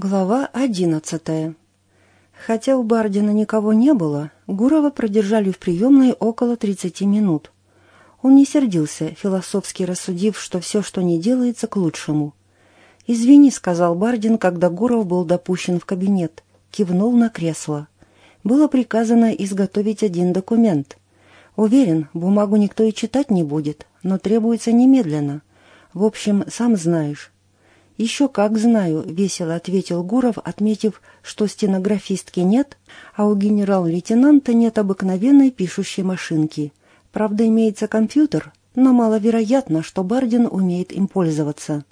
Глава одиннадцатая. Хотя у Бардина никого не было, Гурова продержали в приемной около тридцати минут. Он не сердился, философски рассудив, что все, что не делается, к лучшему. «Извини», — сказал Бардин, когда Гуров был допущен в кабинет. Кивнул на кресло. Было приказано изготовить один документ. Уверен, бумагу никто и читать не будет, но требуется немедленно. В общем, сам знаешь, «Еще как знаю», — весело ответил Гуров, отметив, что стенографистки нет, а у генерал-лейтенанта нет обыкновенной пишущей машинки. Правда, имеется компьютер, но маловероятно, что Бардин умеет им пользоваться.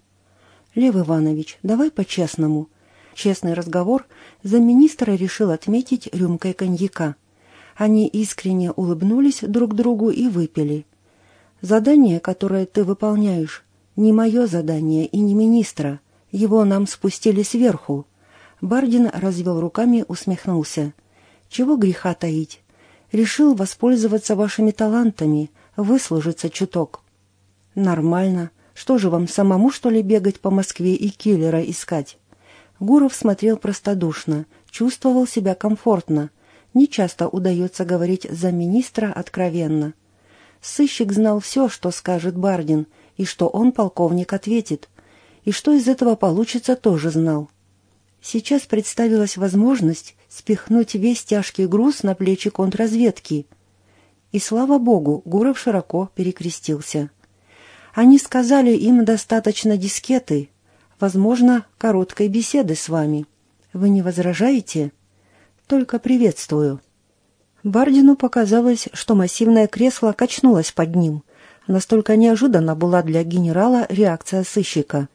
«Лев Иванович, давай по-честному». Честный разговор замминистра решил отметить рюмкой коньяка. Они искренне улыбнулись друг другу и выпили. «Задание, которое ты выполняешь, не мое задание и не министра. Его нам спустили сверху. Бардин развел руками, усмехнулся. Чего греха таить? Решил воспользоваться вашими талантами, выслужиться чуток. Нормально. Что же вам, самому, что ли, бегать по Москве и киллера искать? Гуров смотрел простодушно, чувствовал себя комфортно. Нечасто удается говорить за министра откровенно. Сыщик знал все, что скажет Бардин, и что он, полковник, ответит. И что из этого получится, тоже знал. Сейчас представилась возможность спихнуть весь тяжкий груз на плечи контрразведки. И, слава богу, Гуров широко перекрестился. Они сказали, им достаточно дискеты, возможно, короткой беседы с вами. Вы не возражаете? Только приветствую. Бардину показалось, что массивное кресло качнулось под ним. Настолько неожиданно была для генерала реакция сыщика.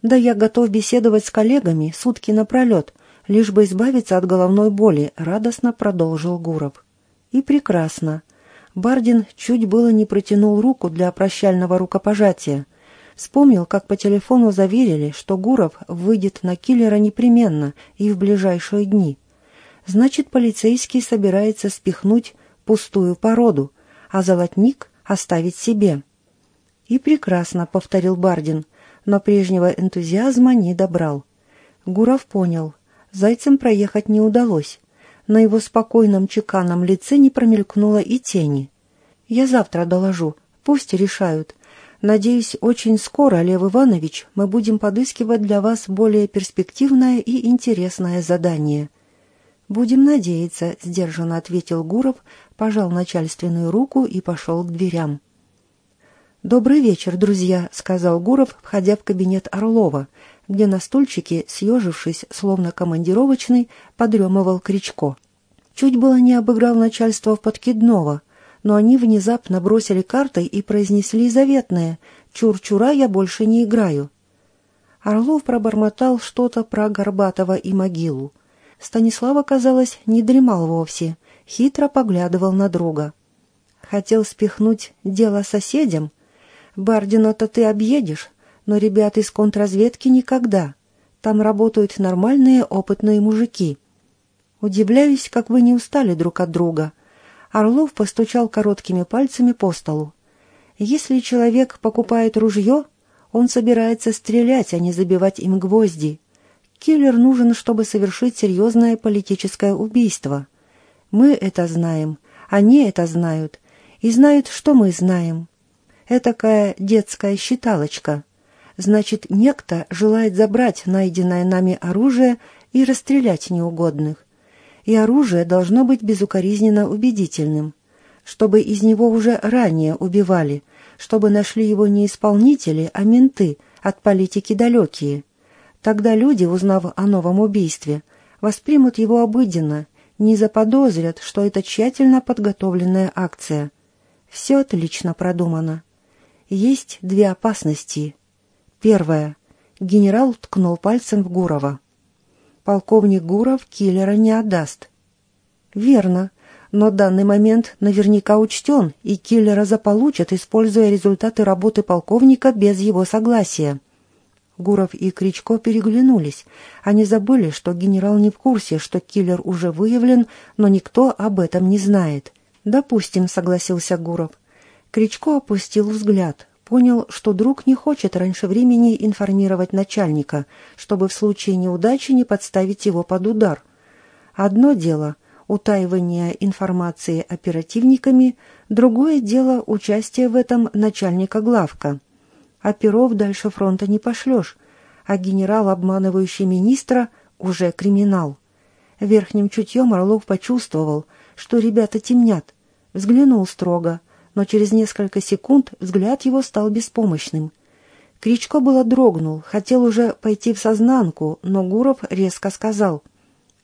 «Да я готов беседовать с коллегами сутки напролет, лишь бы избавиться от головной боли», — радостно продолжил Гуров. «И прекрасно». Бардин чуть было не протянул руку для прощального рукопожатия. Вспомнил, как по телефону заверили, что Гуров выйдет на киллера непременно и в ближайшие дни. Значит, полицейский собирается спихнуть пустую породу, а золотник оставить себе. «И прекрасно», — повторил Бардин, но прежнего энтузиазма не добрал. Гуров понял, зайцем проехать не удалось. На его спокойном чеканном лице не промелькнуло и тени. «Я завтра доложу, пусть решают. Надеюсь, очень скоро, Лев Иванович, мы будем подыскивать для вас более перспективное и интересное задание». «Будем надеяться», — сдержанно ответил Гуров, пожал начальственную руку и пошел к дверям. «Добрый вечер, друзья», — сказал Гуров, входя в кабинет Орлова, где на стульчике, съежившись, словно командировочный, подремывал Кричко. Чуть было не обыграл начальство в подкидного, но они внезапно бросили картой и произнесли заветное «Чур-чура, я больше не играю». Орлов пробормотал что-то про Горбатова и могилу. Станислава, казалось, не дремал вовсе, хитро поглядывал на друга. Хотел спихнуть дело соседям? Бардина-то ты объедешь, но ребят из контрразведки никогда. Там работают нормальные опытные мужики. Удивляюсь, как вы не устали друг от друга. Орлов постучал короткими пальцами по столу. Если человек покупает ружье, он собирается стрелять, а не забивать им гвозди. Киллер нужен, чтобы совершить серьезное политическое убийство. Мы это знаем, они это знают, и знают, что мы знаем. Этакая детская считалочка. Значит, некто желает забрать найденное нами оружие и расстрелять неугодных. И оружие должно быть безукоризненно убедительным, чтобы из него уже ранее убивали, чтобы нашли его не исполнители, а менты, от политики далекие. Тогда люди, узнав о новом убийстве, воспримут его обыденно, не заподозрят, что это тщательно подготовленная акция. Все отлично продумано. Есть две опасности. Первая. Генерал ткнул пальцем в Гурова. Полковник Гуров киллера не отдаст. Верно, но данный момент наверняка учтен, и киллера заполучат, используя результаты работы полковника без его согласия. Гуров и Кричко переглянулись. Они забыли, что генерал не в курсе, что киллер уже выявлен, но никто об этом не знает. «Допустим», — согласился Гуров. Кричко опустил взгляд, Понял, что друг не хочет раньше времени информировать начальника, чтобы в случае неудачи не подставить его под удар. Одно дело – утаивание информации оперативниками, другое дело – участие в этом начальника главка. Оперов дальше фронта не пошлешь, а генерал, обманывающий министра, уже криминал. Верхним чутьем Орлов почувствовал, что ребята темнят. Взглянул строго, но через несколько секунд взгляд его стал беспомощным. Кричко было дрогнул, хотел уже пойти в сознанку, но Гуров резко сказал,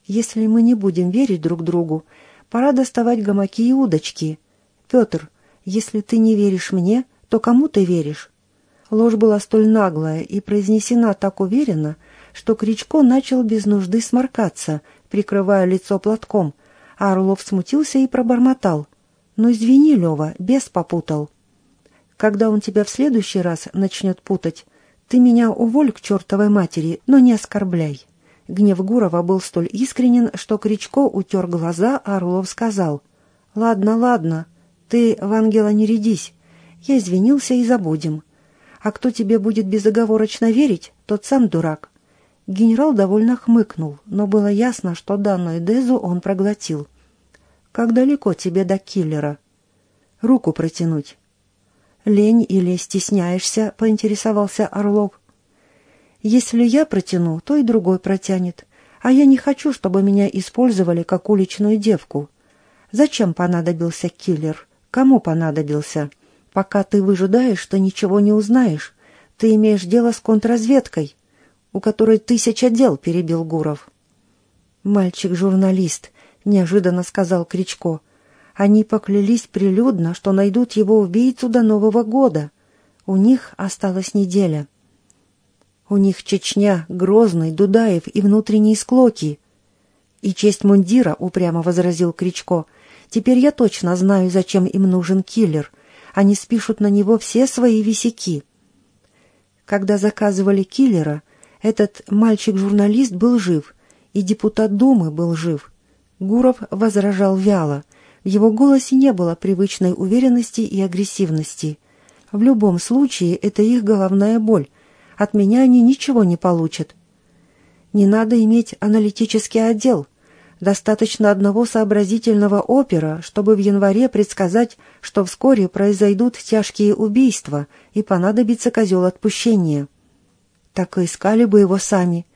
«Если мы не будем верить друг другу, пора доставать гамаки и удочки. Петр, если ты не веришь мне, то кому ты веришь?» Ложь была столь наглая и произнесена так уверенно, что Кричко начал без нужды сморкаться, прикрывая лицо платком, а Орлов смутился и пробормотал. «Ну извини, Лева, бес попутал». «Когда он тебя в следующий раз начнет путать, ты меня уволь к чертовой матери, но не оскорбляй». Гнев Гурова был столь искренен, что Кричко утер глаза, а Орлов сказал. «Ладно, ладно, ты в ангела не рядись. Я извинился и забудем. А кто тебе будет безоговорочно верить, тот сам дурак. Генерал довольно хмыкнул, но было ясно, что данную дезу он проглотил. «Как далеко тебе до киллера?» «Руку протянуть». «Лень или стесняешься?» — поинтересовался Орлов. «Если я протяну, то и другой протянет. А я не хочу, чтобы меня использовали как уличную девку. Зачем понадобился киллер? Кому понадобился?» Пока ты выжидаешь, ты ничего не узнаешь. Ты имеешь дело с контрразведкой, у которой тысяча дел, — перебил Гуров. «Мальчик-журналист», — неожиданно сказал Кричко. «Они поклялись прилюдно, что найдут его убийцу до Нового года. У них осталась неделя». «У них Чечня, Грозный, Дудаев и внутренние склоки». «И честь мундира», — упрямо возразил Кричко. «Теперь я точно знаю, зачем им нужен киллер они спишут на него все свои висяки. Когда заказывали киллера, этот мальчик-журналист был жив, и депутат Думы был жив. Гуров возражал вяло. В его голосе не было привычной уверенности и агрессивности. В любом случае, это их головная боль. От меня они ничего не получат. Не надо иметь аналитический отдел — Достаточно одного сообразительного опера, чтобы в январе предсказать, что вскоре произойдут тяжкие убийства и понадобится козел отпущения. Так и искали бы его сами.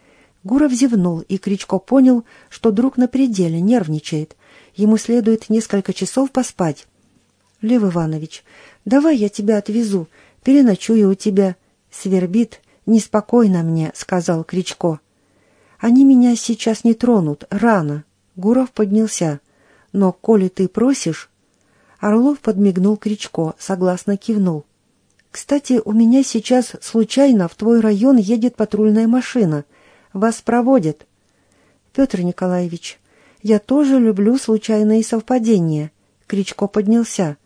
Гуров зевнул, и Кричко понял, что друг на пределе, нервничает. Ему следует несколько часов поспать. — Лев Иванович, давай я тебя отвезу, переночую у тебя. — Свербит, неспокойно мне, — сказал Кричко. — Они меня сейчас не тронут, рано. Гуров поднялся. «Но, коли ты просишь...» Орлов подмигнул Кричко, согласно кивнул. «Кстати, у меня сейчас случайно в твой район едет патрульная машина. Вас проводят». «Петр Николаевич, я тоже люблю случайные совпадения». Кричко поднялся.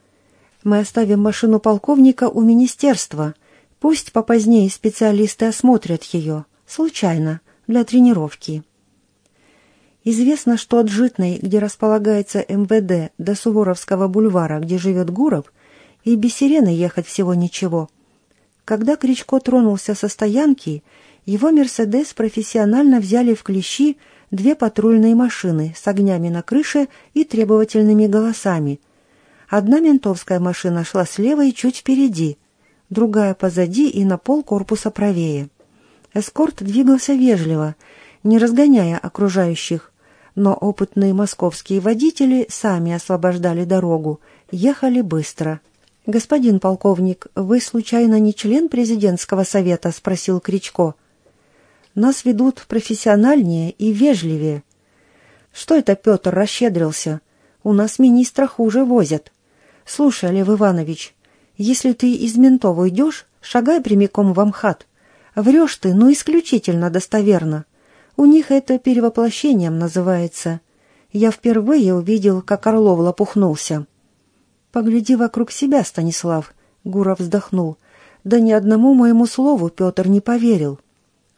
«Мы оставим машину полковника у министерства. Пусть попозднее специалисты осмотрят ее. Случайно, для тренировки». Известно, что от Житной, где располагается МВД, до Суворовского бульвара, где живет Гуров, и без сирены ехать всего ничего. Когда Кричко тронулся со стоянки, его «Мерседес» профессионально взяли в клещи две патрульные машины с огнями на крыше и требовательными голосами. Одна ментовская машина шла слева и чуть впереди, другая позади и на пол корпуса правее. Эскорт двигался вежливо, не разгоняя окружающих, но опытные московские водители сами освобождали дорогу, ехали быстро. «Господин полковник, вы случайно не член президентского совета?» — спросил Кричко. «Нас ведут профессиональнее и вежливее». «Что это Петр расщедрился? У нас министра хуже возят». «Слушай, Лев Иванович, если ты из ментов уйдешь, шагай прямиком в Амхат. Врешь ты, но исключительно достоверно. У них это перевоплощением называется. Я впервые увидел, как Орлов лопухнулся. «Погляди вокруг себя, Станислав», — Гуров вздохнул. «Да ни одному моему слову Петр не поверил».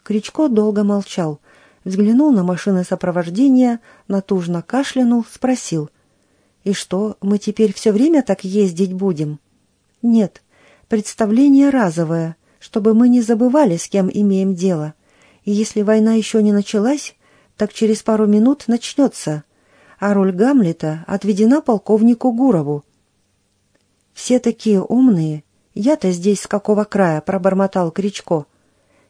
Кричко долго молчал, взглянул на машины сопровождения, натужно кашлянул, спросил. «И что, мы теперь все время так ездить будем?» «Нет, Представление разовое, чтобы мы не забывали, с кем имеем дело. И если война еще не началась, так через пару минут начнется, а роль Гамлета отведена полковнику Гурову. «Все такие умные. Я-то здесь с какого края?» — пробормотал Кричко.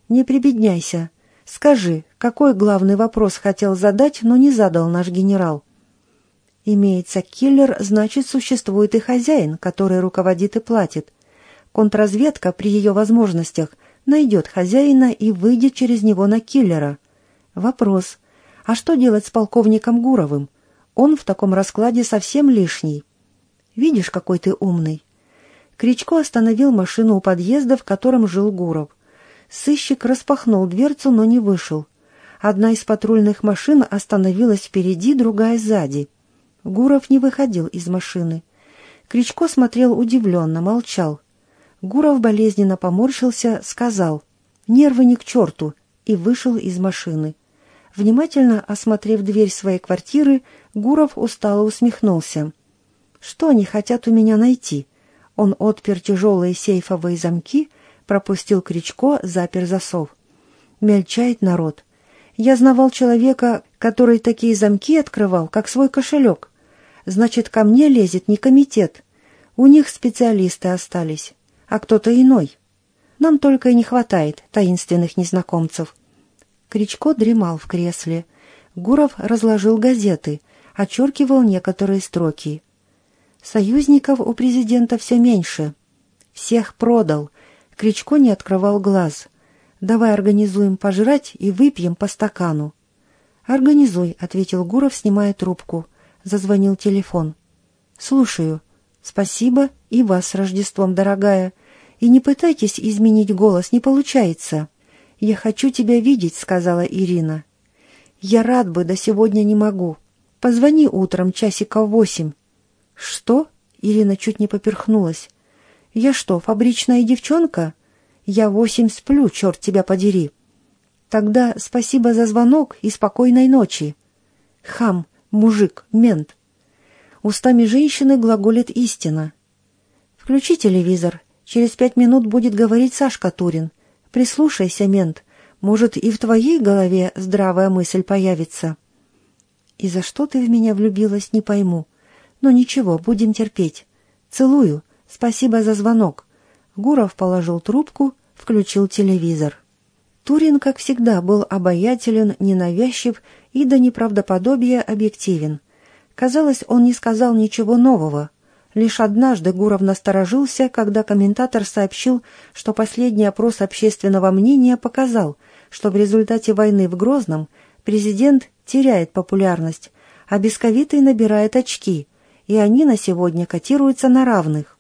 «Не прибедняйся. Скажи, какой главный вопрос хотел задать, но не задал наш генерал?» «Имеется киллер, значит, существует и хозяин, который руководит и платит. Контрразведка при ее возможностях найдет хозяина и выйдет через него на киллера. Вопрос, а что делать с полковником Гуровым? Он в таком раскладе совсем лишний. Видишь, какой ты умный. Кричко остановил машину у подъезда, в котором жил Гуров. Сыщик распахнул дверцу, но не вышел. Одна из патрульных машин остановилась впереди, другая сзади. Гуров не выходил из машины. Кричко смотрел удивленно, молчал. Гуров болезненно поморщился, сказал «Нервы ни к черту» и вышел из машины. Внимательно осмотрев дверь своей квартиры, Гуров устало усмехнулся. «Что они хотят у меня найти?» Он отпер тяжелые сейфовые замки, пропустил крючко, запер засов. Мельчает народ. Я знавал человека, который такие замки открывал, как свой кошелек. Значит, ко мне лезет не комитет. У них специалисты остались а кто-то иной. Нам только и не хватает таинственных незнакомцев. Кричко дремал в кресле. Гуров разложил газеты, очеркивал некоторые строки. Союзников у президента все меньше. Всех продал. Кричко не открывал глаз. «Давай организуем пожрать и выпьем по стакану». «Организуй», — ответил Гуров, снимая трубку. Зазвонил телефон. «Слушаю. Спасибо и вас с Рождеством, дорогая. И не пытайтесь изменить голос, не получается. Я хочу тебя видеть, сказала Ирина. Я рад бы, да сегодня не могу. Позвони утром часиков восемь. Что? Ирина чуть не поперхнулась. Я что, фабричная девчонка? Я восемь сплю, черт тебя подери. Тогда спасибо за звонок и спокойной ночи. Хам, мужик, мент. Устами женщины глаголит истина. Включи телевизор, Через пять минут будет говорить Сашка Турин. Прислушайся, мент. Может, и в твоей голове здравая мысль появится. И за что ты в меня влюбилась, не пойму. Но ничего, будем терпеть. Целую. Спасибо за звонок. Гуров положил трубку, включил телевизор. Турин, как всегда, был обаятелен, ненавязчив и до неправдоподобия объективен. Казалось, он не сказал ничего нового, Лишь однажды Гуров насторожился, когда комментатор сообщил, что последний опрос общественного мнения показал, что в результате войны в Грозном президент теряет популярность, а Бесковитый набирает очки, и они на сегодня котируются на равных.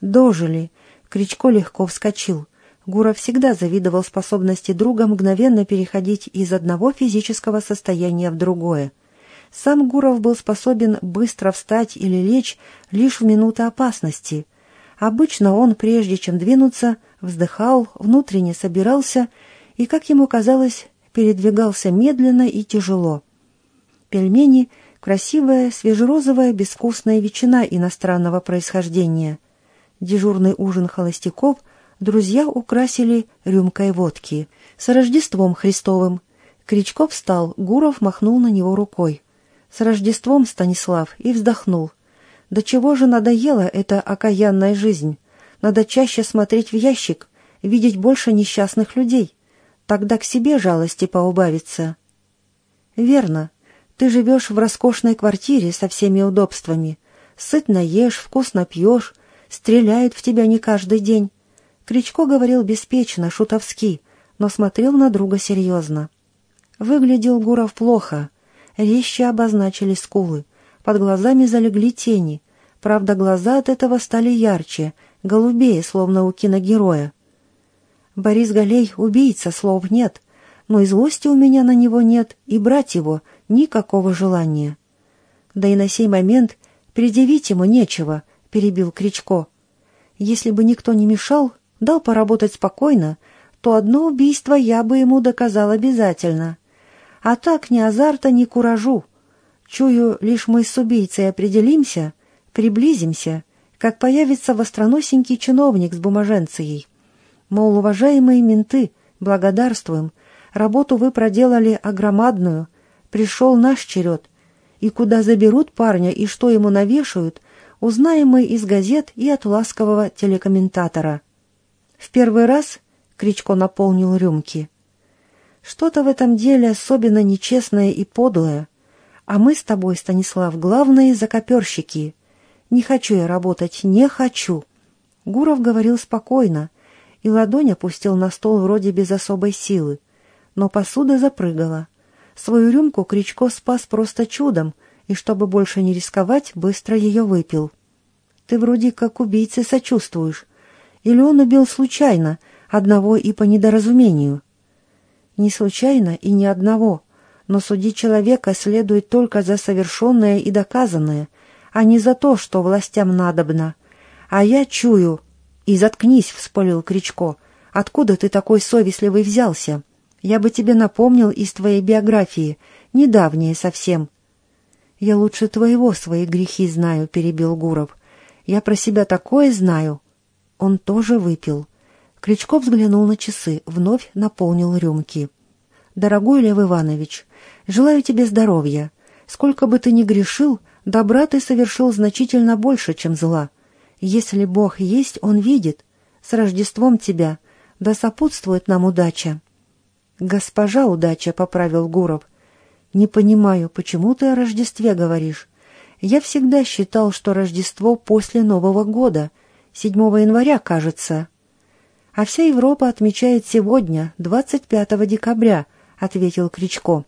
Дожили. Кричко легко вскочил. Гуров всегда завидовал способности друга мгновенно переходить из одного физического состояния в другое. Сам Гуров был способен быстро встать или лечь лишь в минуты опасности. Обычно он, прежде чем двинуться, вздыхал, внутренне собирался и, как ему казалось, передвигался медленно и тяжело. Пельмени — красивая, свежерозовая, безвкусная ветчина иностранного происхождения. Дежурный ужин холостяков друзья украсили рюмкой водки. С Рождеством Христовым. Кричков встал, Гуров махнул на него рукой. С Рождеством, Станислав, и вздохнул. До чего же надоела эта окаянная жизнь? Надо чаще смотреть в ящик, видеть больше несчастных людей. Тогда к себе жалости поубавится. Верно. Ты живешь в роскошной квартире со всеми удобствами. Сытно ешь, вкусно пьешь, стреляют в тебя не каждый день. Кричко говорил беспечно, шутовски, но смотрел на друга серьезно. Выглядел Гуров плохо, резче обозначили скулы, под глазами залегли тени. Правда, глаза от этого стали ярче, голубее, словно у киногероя. Борис Галей — убийца, слов нет, но и злости у меня на него нет, и брать его никакого желания. Да и на сей момент предъявить ему нечего, — перебил Кричко. Если бы никто не мешал, дал поработать спокойно, то одно убийство я бы ему доказал обязательно — а так ни азарта, ни куражу. Чую, лишь мы с убийцей определимся, приблизимся, как появится востроносенький чиновник с бумаженцией. Мол, уважаемые менты, благодарствуем, работу вы проделали огромадную, пришел наш черед. И куда заберут парня и что ему навешают, узнаем мы из газет и от ласкового телекомментатора. В первый раз Кричко наполнил рюмки. Что-то в этом деле особенно нечестное и подлое. А мы с тобой, Станислав, главные закоперщики. Не хочу я работать, не хочу. Гуров говорил спокойно, и ладонь опустил на стол вроде без особой силы. Но посуда запрыгала. Свою рюмку Кричко спас просто чудом, и чтобы больше не рисковать, быстро ее выпил. Ты вроде как убийце сочувствуешь. Или он убил случайно, одного и по недоразумению? Не случайно и не одного, но судить человека следует только за совершенное и доказанное, а не за то, что властям надобно. А я чую... И заткнись, — вспылил Кричко. Откуда ты такой совестливый взялся? Я бы тебе напомнил из твоей биографии, недавнее совсем. Я лучше твоего свои грехи знаю, — перебил Гуров. Я про себя такое знаю. Он тоже выпил. Кричко взглянул на часы, вновь наполнил рюмки. «Дорогой Лев Иванович, желаю тебе здоровья. Сколько бы ты ни грешил, добра ты совершил значительно больше, чем зла. Если Бог есть, Он видит. С Рождеством тебя, да сопутствует нам удача». «Госпожа удача», — поправил Гуров. «Не понимаю, почему ты о Рождестве говоришь? Я всегда считал, что Рождество после Нового года, 7 января, кажется. А вся Европа отмечает сегодня, 25 декабря, ответил Кричко.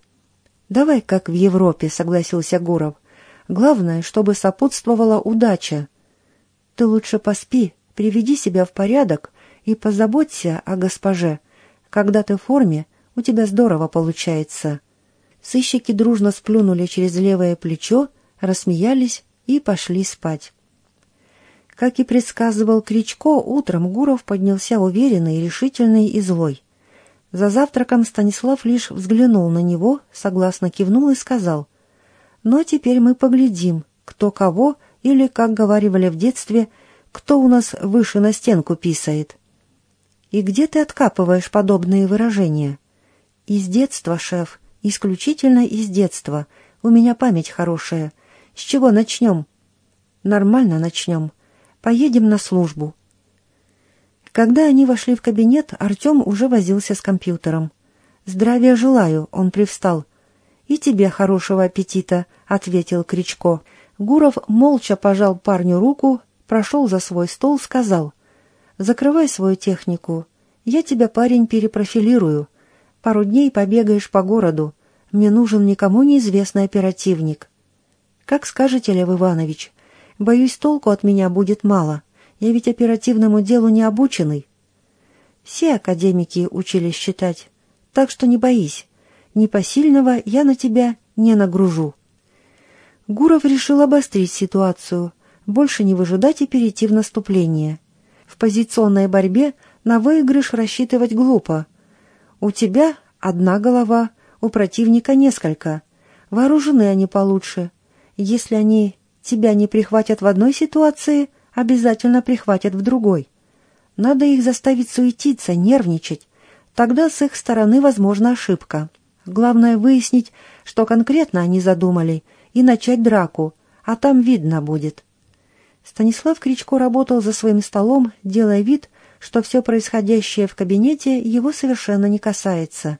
Давай как в Европе, согласился Гуров. Главное, чтобы сопутствовала удача. Ты лучше поспи, приведи себя в порядок и позаботься о госпоже. Когда ты в форме, у тебя здорово получается. Сыщики дружно сплюнули через левое плечо рассмеялись и пошли спать. Как и предсказывал Кричко, утром Гуров поднялся уверенный, решительный и злой. За завтраком Станислав лишь взглянул на него, согласно кивнул и сказал, «Но теперь мы поглядим, кто кого, или, как говаривали в детстве, кто у нас выше на стенку писает». «И где ты откапываешь подобные выражения?» «Из детства, шеф, исключительно из детства. У меня память хорошая. С чего начнем? Нормально начнем. Поедем на службу. Когда они вошли в кабинет, Артем уже возился с компьютером. «Здравия желаю», — он привстал. «И тебе хорошего аппетита», — ответил Кричко. Гуров молча пожал парню руку, прошел за свой стол, сказал. «Закрывай свою технику. Я тебя, парень, перепрофилирую. Пару дней побегаешь по городу. Мне нужен никому неизвестный оперативник. «Как скажете, Лев Иванович. Боюсь, толку от меня будет мало. Я ведь оперативному делу не обученный». Все академики учились считать. Так что не боись. Непосильного я на тебя не нагружу. Гуров решил обострить ситуацию, больше не выжидать и перейти в наступление. В позиционной борьбе на выигрыш рассчитывать глупо. У тебя одна голова, у противника несколько. Вооружены они получше. Если они тебя не прихватят в одной ситуации, обязательно прихватят в другой. Надо их заставить суетиться, нервничать. Тогда с их стороны возможна ошибка. Главное выяснить, что конкретно они задумали, и начать драку, а там видно будет. Станислав Кричко работал за своим столом, делая вид, что все происходящее в кабинете его совершенно не касается.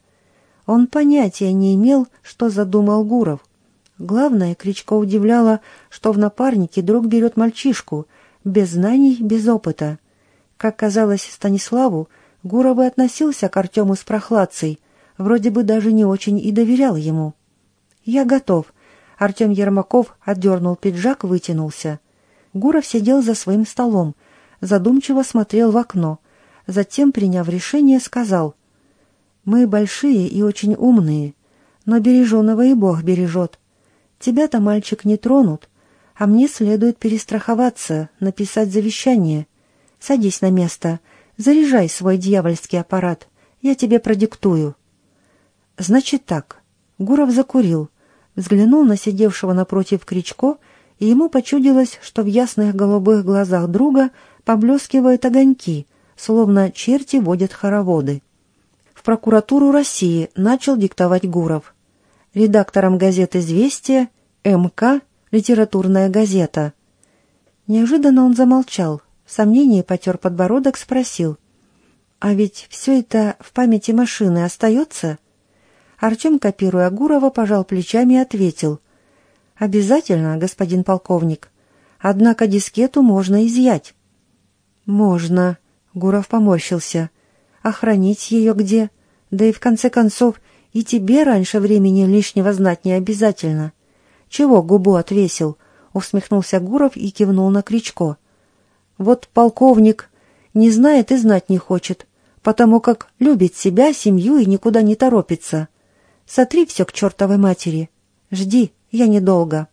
Он понятия не имел, что задумал Гуров. Главное, Кричко удивляло, что в напарнике друг берет мальчишку, без знаний, без опыта. Как казалось Станиславу, Гуров и относился к Артему с прохладцей, вроде бы даже не очень и доверял ему. «Я готов», — Артем Ермаков отдернул пиджак, вытянулся. Гуров сидел за своим столом, задумчиво смотрел в окно, затем, приняв решение, сказал, «Мы большие и очень умные, но береженого и Бог бережет. Тебя-то, мальчик, не тронут, а мне следует перестраховаться, написать завещание. Садись на место, заряжай свой дьявольский аппарат, я тебе продиктую». «Значит так». Гуров закурил, взглянул на сидевшего напротив Кричко и ему почудилось, что в ясных голубых глазах друга поблескивают огоньки, словно черти водят хороводы. В прокуратуру России начал диктовать Гуров. Редактором газеты «Известия» МК «Литературная газета». Неожиданно он замолчал, в сомнении потер подбородок, спросил. «А ведь все это в памяти машины остается?» Артем, копируя Гурова, пожал плечами и ответил. «Обязательно, господин полковник. Однако дискету можно изъять». «Можно», — Гуров поморщился. «А хранить ее где? Да и в конце концов, и тебе раньше времени лишнего знать не обязательно». «Чего губу отвесил?» — усмехнулся Гуров и кивнул на Кричко. «Вот полковник не знает и знать не хочет, потому как любит себя, семью и никуда не торопится». Сотри все к чертовой матери. Жди, я недолго.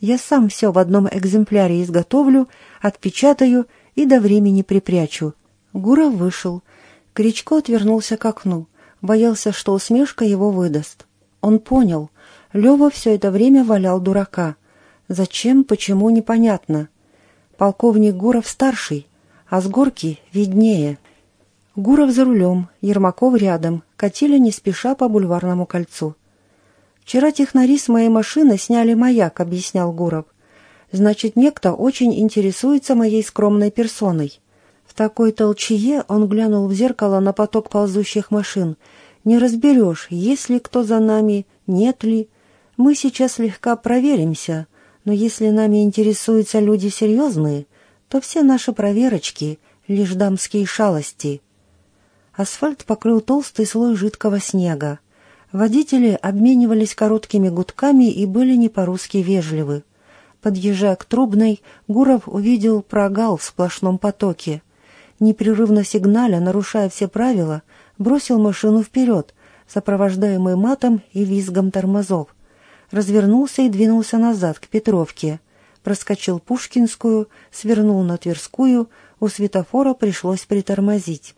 Я сам все в одном экземпляре изготовлю, отпечатаю и до времени припрячу». Гуров вышел. Кричко отвернулся к окну. Боялся, что усмешка его выдаст. Он понял. Лева все это время валял дурака. Зачем, почему, непонятно. Полковник Гуров старший, а с горки виднее. Гуров за рулем, Ермаков рядом, катили не спеша по бульварному кольцу. «Вчера технари с моей машины сняли маяк», — объяснял Гуров. «Значит, некто очень интересуется моей скромной персоной». В такой толчее он глянул в зеркало на поток ползущих машин. «Не разберешь, есть ли кто за нами, нет ли. Мы сейчас слегка проверимся, но если нами интересуются люди серьезные, то все наши проверочки — лишь дамские шалости». Асфальт покрыл толстый слой жидкого снега. Водители обменивались короткими гудками и были не по-русски вежливы. Подъезжая к Трубной, Гуров увидел прогал в сплошном потоке. Непрерывно сигналя, нарушая все правила, бросил машину вперед, сопровождаемый матом и визгом тормозов. Развернулся и двинулся назад, к Петровке. Проскочил Пушкинскую, свернул на Тверскую, у светофора пришлось притормозить.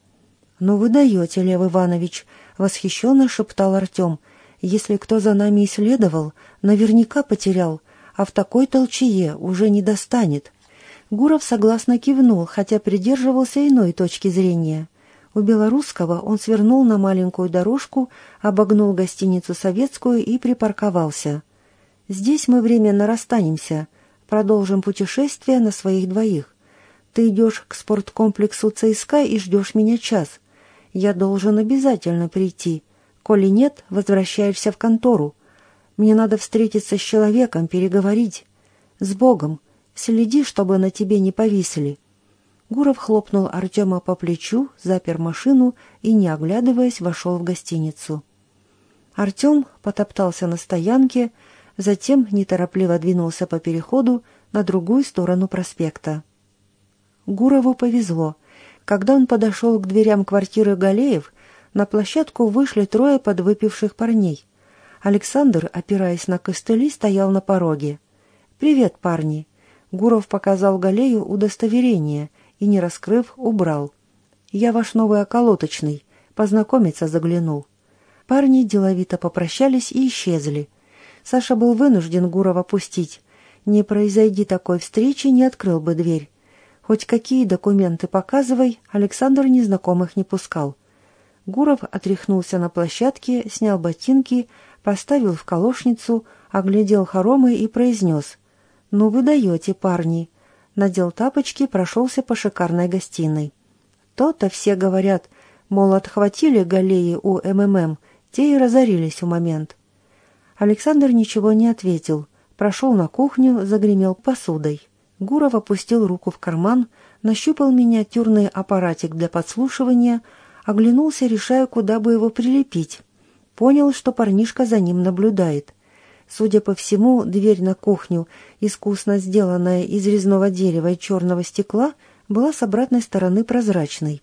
«Ну вы даете, Лев Иванович!» — восхищенно шептал Артем. «Если кто за нами исследовал, наверняка потерял, а в такой толчее уже не достанет». Гуров согласно кивнул, хотя придерживался иной точки зрения. У Белорусского он свернул на маленькую дорожку, обогнул гостиницу «Советскую» и припарковался. «Здесь мы временно расстанемся. Продолжим путешествие на своих двоих. Ты идешь к спорткомплексу ЦСКА и ждешь меня час. Я должен обязательно прийти. Коли нет, возвращаешься в контору. Мне надо встретиться с человеком, переговорить. С Богом. Следи, чтобы на тебе не повисли». Гуров хлопнул Артема по плечу, запер машину и, не оглядываясь, вошел в гостиницу. Артем потоптался на стоянке, затем неторопливо двинулся по переходу на другую сторону проспекта. Гурову повезло. Когда он подошел к дверям квартиры Галеев, на площадку вышли трое подвыпивших парней. Александр, опираясь на костыли, стоял на пороге. «Привет, парни!» Гуров показал Галею удостоверение и, не раскрыв, убрал. «Я ваш новый околоточный. Познакомиться заглянул». Парни деловито попрощались и исчезли. Саша был вынужден Гурова пустить. Не произойди такой встречи, не открыл бы дверь. Хоть какие документы показывай, Александр незнакомых не пускал. Гуров отряхнулся на площадке, снял ботинки, поставил в колошницу, оглядел хоромы и произнес. «Ну вы даете, парни!» Надел тапочки, прошелся по шикарной гостиной. То-то все говорят, мол, отхватили галеи у МММ, те и разорились в момент. Александр ничего не ответил, прошел на кухню, загремел посудой. Гуров опустил руку в карман, нащупал миниатюрный аппаратик для подслушивания, оглянулся, решая, куда бы его прилепить. Понял, что парнишка за ним наблюдает. Судя по всему, дверь на кухню, искусно сделанная из резного дерева и черного стекла, была с обратной стороны прозрачной.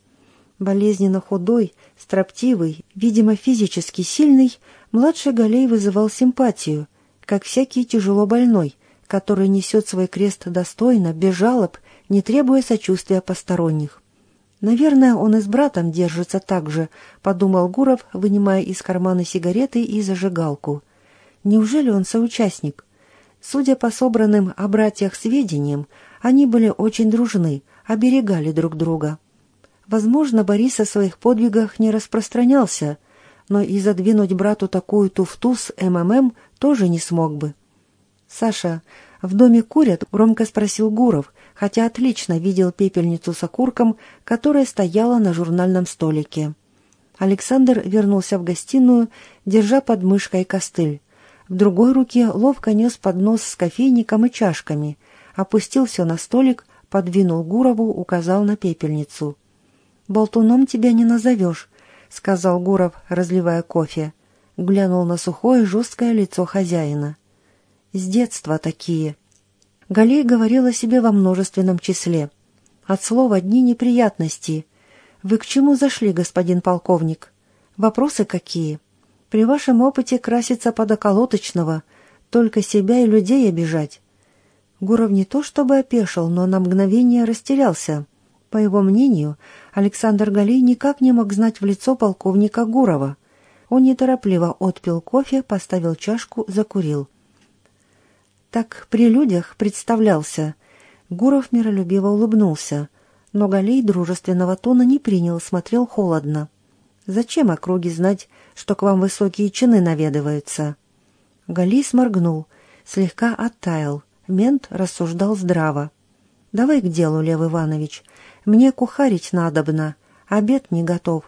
Болезненно худой, строптивый, видимо, физически сильный, младший Галей вызывал симпатию, как всякий тяжело больной, который несет свой крест достойно, без жалоб, не требуя сочувствия посторонних. «Наверное, он и с братом держится так же», — подумал Гуров, вынимая из кармана сигареты и зажигалку. «Неужели он соучастник?» Судя по собранным о братьях сведениям, они были очень дружны, оберегали друг друга. Возможно, Борис о своих подвигах не распространялся, но и задвинуть брату такую туфту с МММ тоже не смог бы. «Саша, в доме курят?» — громко спросил Гуров, хотя отлично видел пепельницу с окурком, которая стояла на журнальном столике. Александр вернулся в гостиную, держа под мышкой костыль. В другой руке ловко нес поднос с кофейником и чашками, опустил все на столик, подвинул Гурову, указал на пепельницу. «Болтуном тебя не назовешь», — сказал Гуров, разливая кофе. Глянул на сухое жесткое лицо хозяина. «С детства такие». Галей говорил о себе во множественном числе. От слова «дни неприятности». «Вы к чему зашли, господин полковник? Вопросы какие?» При вашем опыте краситься под околоточного, только себя и людей обижать. Гуров не то чтобы опешил, но на мгновение растерялся. По его мнению, Александр Галей никак не мог знать в лицо полковника Гурова. Он неторопливо отпил кофе, поставил чашку, закурил. Так при людях представлялся. Гуров миролюбиво улыбнулся, но Галей дружественного тона не принял, смотрел холодно. Зачем округе знать, что к вам высокие чины наведываются?» Галис моргнул, слегка оттаял. Мент рассуждал здраво. «Давай к делу, Лев Иванович. Мне кухарить надобно. Обед не готов».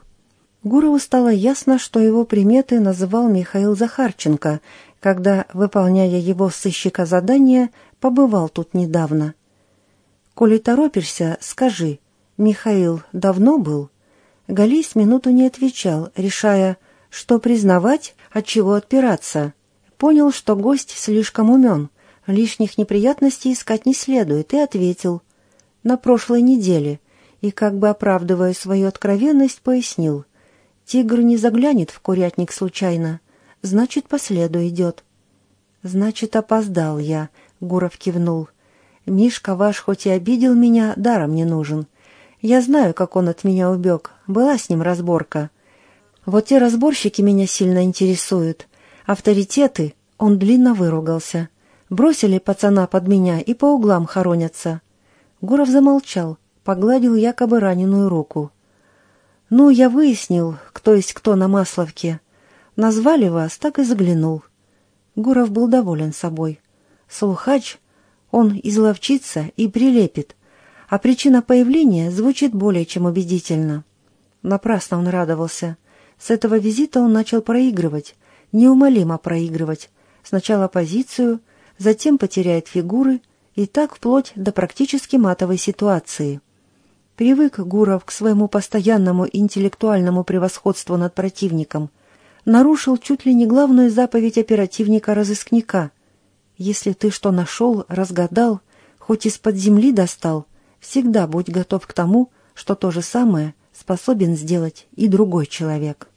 Гурову стало ясно, что его приметы называл Михаил Захарченко, когда, выполняя его сыщика задание, побывал тут недавно. «Коли торопишься, скажи, Михаил давно был?» Галис минуту не отвечал, решая, что признавать, от чего отпираться. Понял, что гость слишком умен, лишних неприятностей искать не следует, и ответил. На прошлой неделе, и, как бы оправдывая свою откровенность, пояснил. Тигр не заглянет в курятник случайно, значит, по следу идет. «Значит, опоздал я», — Гуров кивнул. «Мишка ваш хоть и обидел меня, даром не нужен. Я знаю, как он от меня убег. Была с ним разборка. Вот те разборщики меня сильно интересуют. Авторитеты, он длинно выругался. Бросили пацана под меня и по углам хоронятся. Гуров замолчал, погладил якобы раненую руку. «Ну, я выяснил, кто есть кто на Масловке. Назвали вас, так и заглянул». Гуров был доволен собой. Слухач, он изловчится и прилепит а причина появления звучит более чем убедительно. Напрасно он радовался. С этого визита он начал проигрывать, неумолимо проигрывать. Сначала позицию, затем потеряет фигуры, и так вплоть до практически матовой ситуации. Привык Гуров к своему постоянному интеллектуальному превосходству над противником. Нарушил чуть ли не главную заповедь оперативника-разыскника. Если ты что нашел, разгадал, хоть из-под земли достал, Всегда будь готов к тому, что то же самое способен сделать и другой человек.